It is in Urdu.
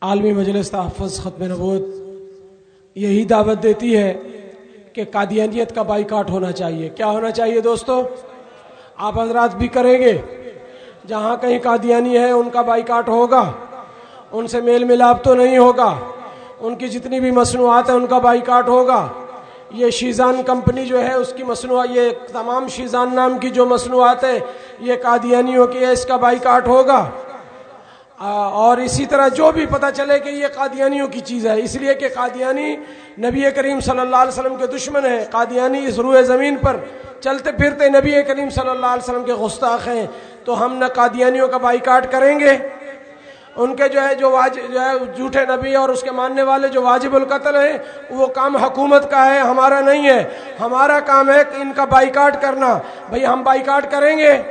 عالمی مجلس تحفظ ختم نبوت یہی دعوت دیتی ہے کہ قادیانیت کا بائیکاٹ ہونا چاہیے۔ کیا ہونا چاہیے دوستو؟ آپ حضرات بھی کریں گے۔ جہاں کہیں قادیانی ہے ان کا بائیکاٹ ہوگا۔ ان سے میل ملاپ تو نہیں ہوگا۔ ان کی جتنی بھی مصنوعات ہیں، ان کا بائیکاٹ ہوگا۔ یہ شیزان کمپنی جو ہے، اس کی مصنوعات، یہ تمام شیزان نام کی جو مصنوعات ہے یہ قادیانیوں کی ہے، اس کا بائیکاٹ ہوگا۔ اور اسی طرح جو بھی پتہ چلے کہ یہ قادیانیوں کی چیز ہے، اس لیے کہ قادیانی نبی کریم صلی اللہ علیہ وسلم کے دشمن ہے قادیانی اس روئے زمین پر چلتے پھرتے نبی کریم صلی اللہ علیہ وسلم کے گستاخ ہیں۔ تو ہم نہ قادیانیوں کا بائیکاٹ کریں گے۔ ان کے جو ہے، جو واجب جو ہے، جھوٹے نبی اور اس کے ماننے والے جو واجب القتل ہیں، وہ کام حکومت کا ہے، ہمارا نہیں ہے۔ ہمارا کام ہے ان کا بائیکاٹ کرنا۔ بھئی ہم بائیکاٹ کریں گے۔